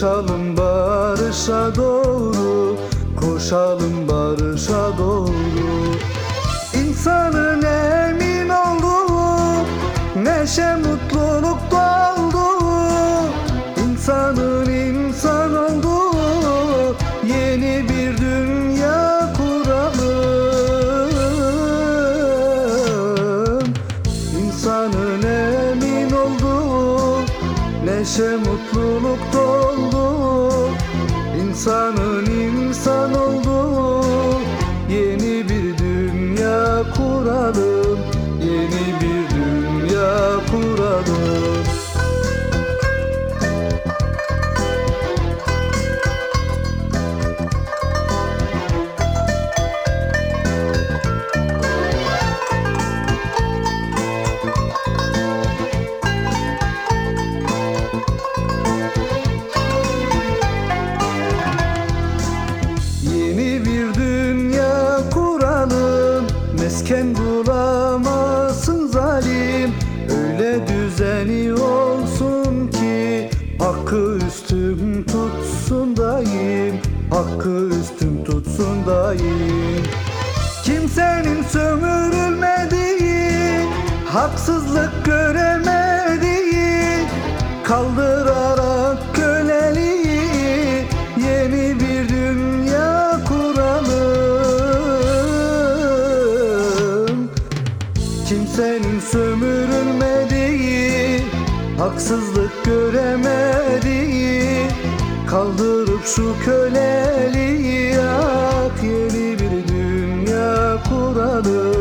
Koşalım barışa doğru Koşalım barışa doğru. İnsanın emin olduğu Neşe mutluluk dolduğu İnsanın insan olduğu Yeni bir dünya kuralım. İnsanın emin olduğu Neşe mutluluk dolduğu İnsanın insan oldu. Yeni bir dünya kuralım Mesken bulamasın zalim. Öyle düzeni olsun ki Hakkı üstün tutsun daim Hakkı üstün tutsun daim Kimsenin sömürülmediği Haksızlık göremediği Sen sömürülmediği Haksızlık göremediği Kaldırıp şu köleliği At. Yeni bir dünya kuralım.